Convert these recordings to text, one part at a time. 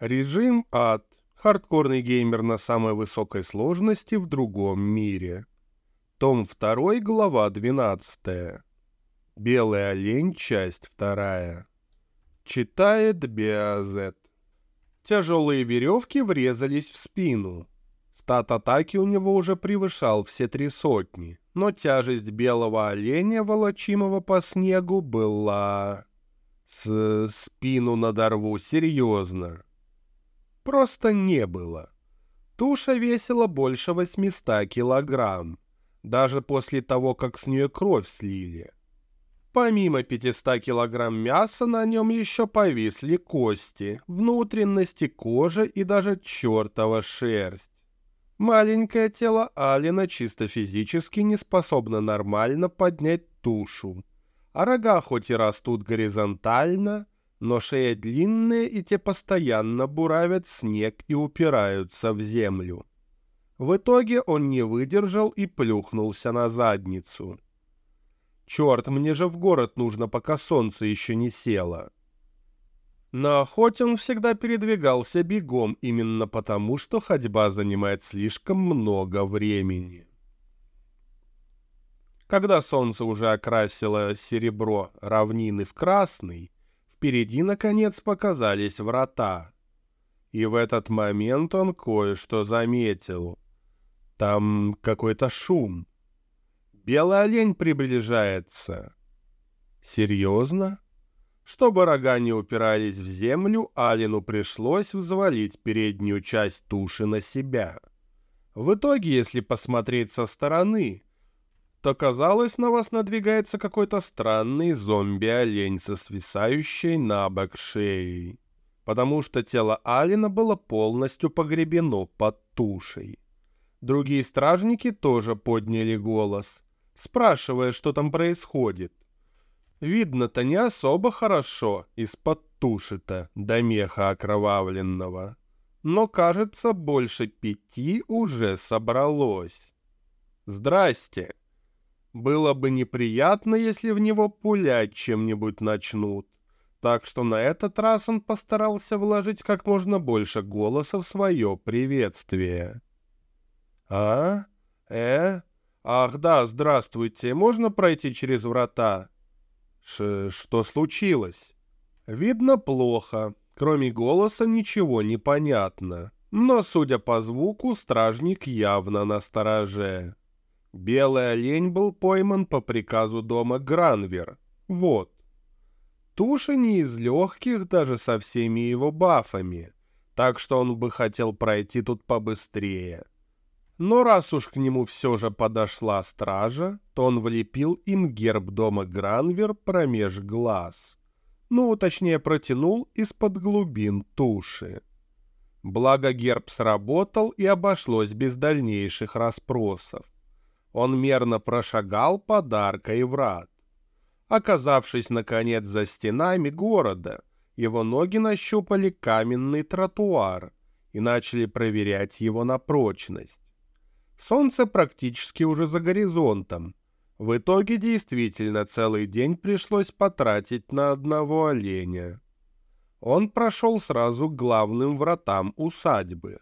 Режим ад. Хардкорный геймер на самой высокой сложности в другом мире. Том 2, глава 12. Белый олень, часть 2. Читает Биазет. Тяжелые веревки врезались в спину. Стат атаки у него уже превышал все три сотни, но тяжесть белого оленя, волочимого по снегу, была... С спину надорву, серьезно просто не было. Туша весила больше 800 килограмм, даже после того, как с нее кровь слили. Помимо 500 килограмм мяса на нем еще повисли кости, внутренности кожи и даже чертова шерсть. Маленькое тело Алина чисто физически не способно нормально поднять тушу, а рога хоть и растут горизонтально, но шея длинная, и те постоянно буравят снег и упираются в землю. В итоге он не выдержал и плюхнулся на задницу. «Черт, мне же в город нужно, пока солнце еще не село». На охоте он всегда передвигался бегом именно потому, что ходьба занимает слишком много времени. Когда солнце уже окрасило серебро равнины в красный, впереди, наконец, показались врата. И в этот момент он кое-что заметил. Там какой-то шум. Белый олень приближается. Серьезно? Чтобы рога не упирались в землю, Алину пришлось взвалить переднюю часть туши на себя. В итоге, если посмотреть со стороны, то казалось, на вас надвигается какой-то странный зомби-олень со свисающей на бок шеей, потому что тело Алина было полностью погребено под тушей. Другие стражники тоже подняли голос, спрашивая, что там происходит. Видно-то не особо хорошо из-под туши-то до меха окровавленного. Но, кажется, больше пяти уже собралось. «Здрасте!» Было бы неприятно, если в него пулять чем-нибудь начнут. Так что на этот раз он постарался вложить как можно больше голоса в свое приветствие. «А? Э? Ах да, здравствуйте, можно пройти через врата?» Ш «Что случилось?» «Видно плохо. Кроме голоса ничего не понятно. Но, судя по звуку, стражник явно на стороже. Белый олень был пойман по приказу дома Гранвер. Вот. Туша не из легких даже со всеми его бафами, так что он бы хотел пройти тут побыстрее. Но раз уж к нему все же подошла стража, то он влепил им герб дома Гранвер промеж глаз. Ну, точнее, протянул из-под глубин туши. Благо герб сработал и обошлось без дальнейших расспросов он мерно прошагал подаркой врат. Оказавшись, наконец, за стенами города, его ноги нащупали каменный тротуар и начали проверять его на прочность. Солнце практически уже за горизонтом. В итоге действительно целый день пришлось потратить на одного оленя. Он прошел сразу к главным вратам усадьбы.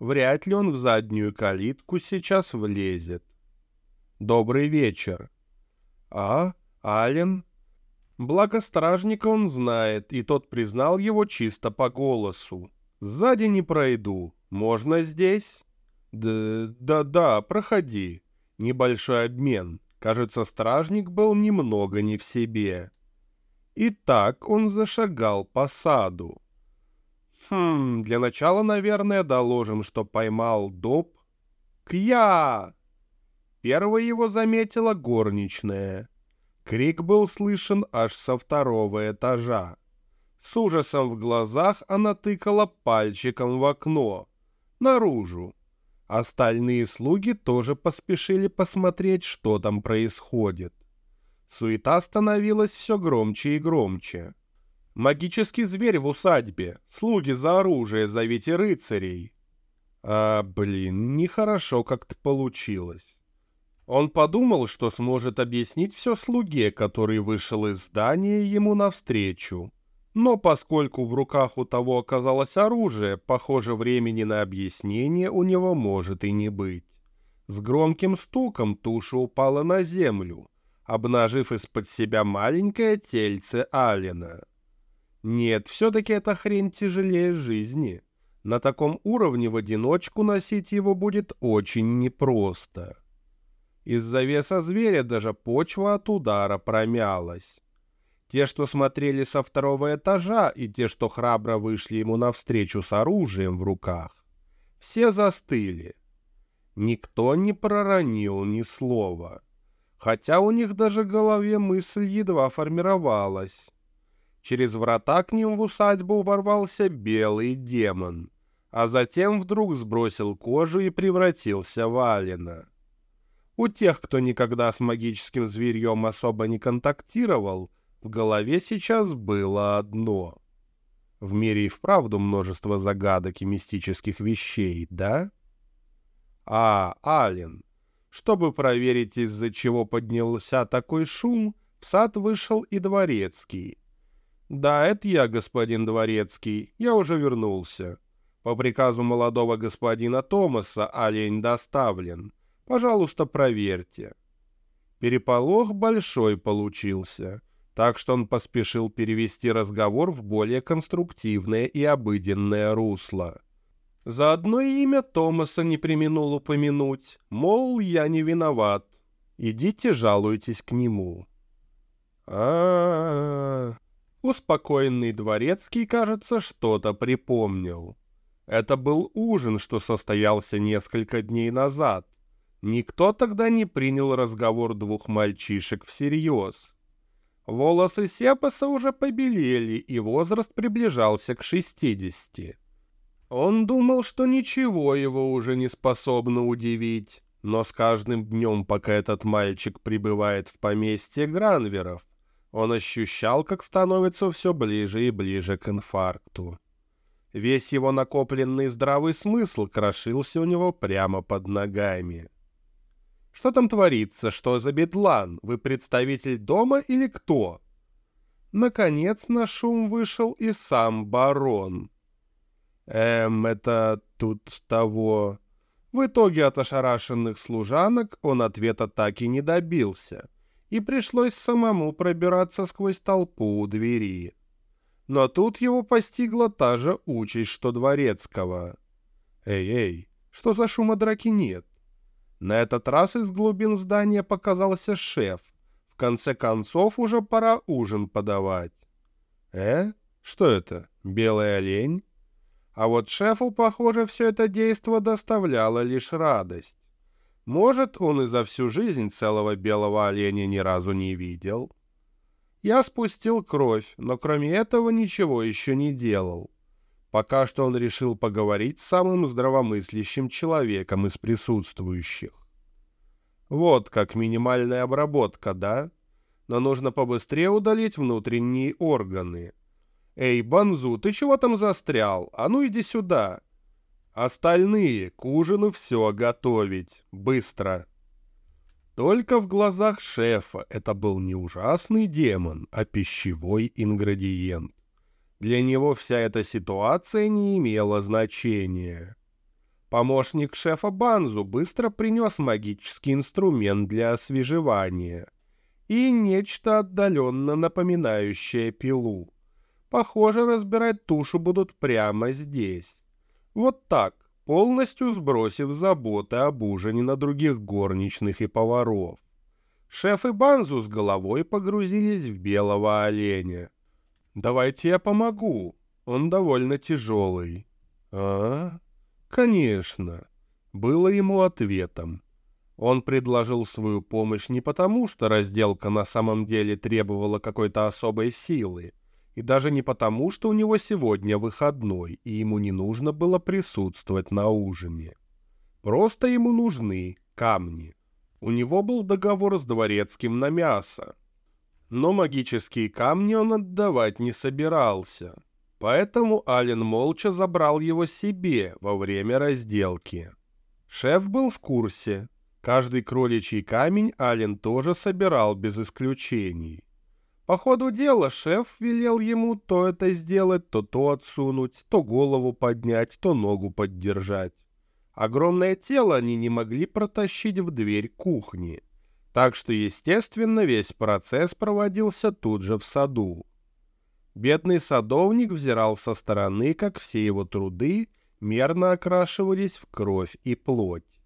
Вряд ли он в заднюю калитку сейчас влезет. «Добрый вечер». «А, Ален?» Благо стражника он знает, и тот признал его чисто по голосу. «Сзади не пройду. Можно здесь?» «Да-да-да, проходи. Небольшой обмен. Кажется, стражник был немного не в себе». И так он зашагал по саду. «Хм, для начала, наверное, доложим, что поймал доп...» «Кья!» Первой его заметила горничная. Крик был слышен аж со второго этажа. С ужасом в глазах она тыкала пальчиком в окно. Наружу. Остальные слуги тоже поспешили посмотреть, что там происходит. Суета становилась все громче и громче. Магический зверь в усадьбе. Слуги за оружие, зовите рыцарей. А, блин, нехорошо как-то получилось. Он подумал, что сможет объяснить все слуге, который вышел из здания ему навстречу. Но поскольку в руках у того оказалось оружие, похоже, времени на объяснение у него может и не быть. С громким стуком туша упала на землю, обнажив из-под себя маленькое тельце Алина. Нет, все-таки эта хрень тяжелее жизни. На таком уровне в одиночку носить его будет очень непросто. Из-за веса зверя даже почва от удара промялась. Те, что смотрели со второго этажа, и те, что храбро вышли ему навстречу с оружием в руках, все застыли. Никто не проронил ни слова, хотя у них даже в голове мысль едва формировалась. Через врата к ним в усадьбу ворвался белый демон, а затем вдруг сбросил кожу и превратился в Алина. У тех, кто никогда с магическим зверьем особо не контактировал, в голове сейчас было одно. В мире и вправду множество загадок и мистических вещей, да? А, Ален. Чтобы проверить, из-за чего поднялся такой шум, в сад вышел и дворецкий. «Да, это я, господин дворецкий, я уже вернулся. По приказу молодого господина Томаса олень доставлен. Пожалуйста, проверьте». Переполох большой получился так что он поспешил перевести разговор в более конструктивное и обыденное русло. Заодно имя Томаса не применул упомянуть, мол, я не виноват. Идите жалуйтесь к нему. а, -а, -а. Успокоенный дворецкий, кажется, что-то припомнил. Это был ужин, что состоялся несколько дней назад. Никто тогда не принял разговор двух мальчишек всерьез. Волосы Сепаса уже побелели, и возраст приближался к 60. Он думал, что ничего его уже не способно удивить, но с каждым днем, пока этот мальчик пребывает в поместье Гранверов, он ощущал, как становится все ближе и ближе к инфаркту. Весь его накопленный здравый смысл крошился у него прямо под ногами. Что там творится? Что за бедлан? Вы представитель дома или кто?» Наконец на шум вышел и сам барон. «Эм, это тут того...» В итоге от ошарашенных служанок он ответа так и не добился, и пришлось самому пробираться сквозь толпу у двери. Но тут его постигла та же участь, что дворецкого. «Эй-эй, что за шума драки нет?» На этот раз из глубин здания показался шеф. В конце концов уже пора ужин подавать. Э? Что это? Белый олень? А вот шефу, похоже, все это действо доставляло лишь радость. Может, он и за всю жизнь целого белого оленя ни разу не видел. Я спустил кровь, но кроме этого ничего еще не делал. Пока что он решил поговорить с самым здравомыслящим человеком из присутствующих. Вот как минимальная обработка, да? Но нужно побыстрее удалить внутренние органы. Эй, Банзу, ты чего там застрял? А ну иди сюда. Остальные к ужину все готовить. Быстро. Только в глазах шефа это был не ужасный демон, а пищевой ингредиент. Для него вся эта ситуация не имела значения. Помощник шефа Банзу быстро принес магический инструмент для освежевания и нечто отдаленно напоминающее пилу. Похоже, разбирать тушу будут прямо здесь. Вот так, полностью сбросив заботы об ужине на других горничных и поваров. Шеф и Банзу с головой погрузились в белого оленя. «Давайте я помогу. Он довольно тяжелый». «А? Конечно». Было ему ответом. Он предложил свою помощь не потому, что разделка на самом деле требовала какой-то особой силы, и даже не потому, что у него сегодня выходной, и ему не нужно было присутствовать на ужине. Просто ему нужны камни. У него был договор с дворецким на мясо, но магические камни он отдавать не собирался. Поэтому Ален молча забрал его себе во время разделки. Шеф был в курсе. Каждый кроличий камень Ален тоже собирал без исключений. По ходу дела шеф велел ему то это сделать, то то отсунуть, то голову поднять, то ногу поддержать. Огромное тело они не могли протащить в дверь кухни. Так что, естественно, весь процесс проводился тут же в саду. Бедный садовник взирал со стороны, как все его труды мерно окрашивались в кровь и плоть.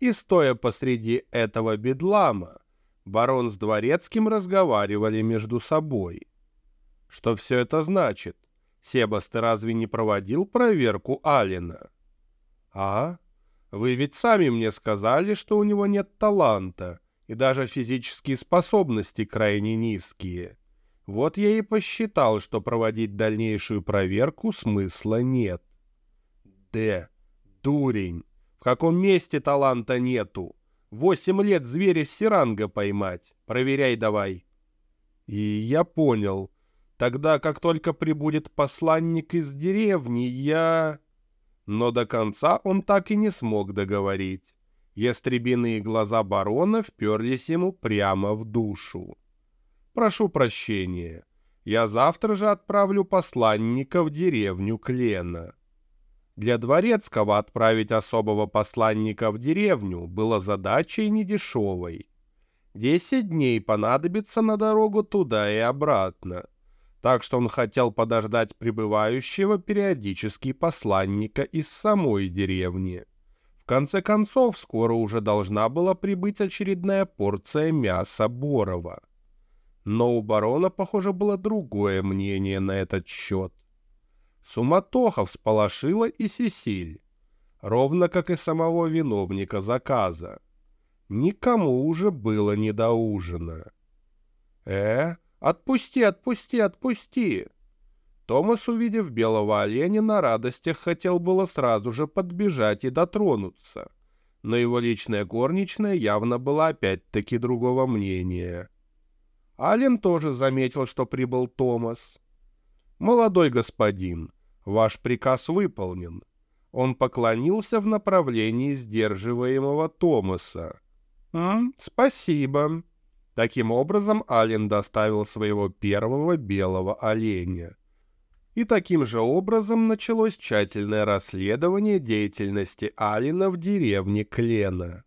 И стоя посреди этого бедлама, барон с дворецким разговаривали между собой. Что все это значит? Себас, ты разве не проводил проверку Алина? А? Вы ведь сами мне сказали, что у него нет таланта, и даже физические способности крайне низкие. Вот я и посчитал, что проводить дальнейшую проверку смысла нет. Д. Дурень. В каком месте таланта нету? Восемь лет зверя Сиранга поймать. Проверяй давай. И я понял. Тогда, как только прибудет посланник из деревни, я... Но до конца он так и не смог договорить. Ястребиные глаза барона вперлись ему прямо в душу. «Прошу прощения. Я завтра же отправлю посланника в деревню Клена. Для Дворецкого отправить особого посланника в деревню было задачей недешевой. Десять дней понадобится на дорогу туда и обратно, так что он хотел подождать прибывающего периодически посланника из самой деревни. Конце концов, скоро уже должна была прибыть очередная порция мяса Борова. Но у барона, похоже, было другое мнение на этот счет. Суматоха всполошила и Сесиль, ровно как и самого виновника заказа. Никому уже было не до ужина. «Э, отпусти, отпусти, отпусти!» Томас, увидев белого оленя, на радостях хотел было сразу же подбежать и дотронуться. Но его личная горничная явно была опять-таки другого мнения. Ален тоже заметил, что прибыл Томас. «Молодой господин, ваш приказ выполнен». Он поклонился в направлении сдерживаемого Томаса. «М, «Спасибо». Таким образом, Ален доставил своего первого белого оленя. И таким же образом началось тщательное расследование деятельности Алина в деревне Клена.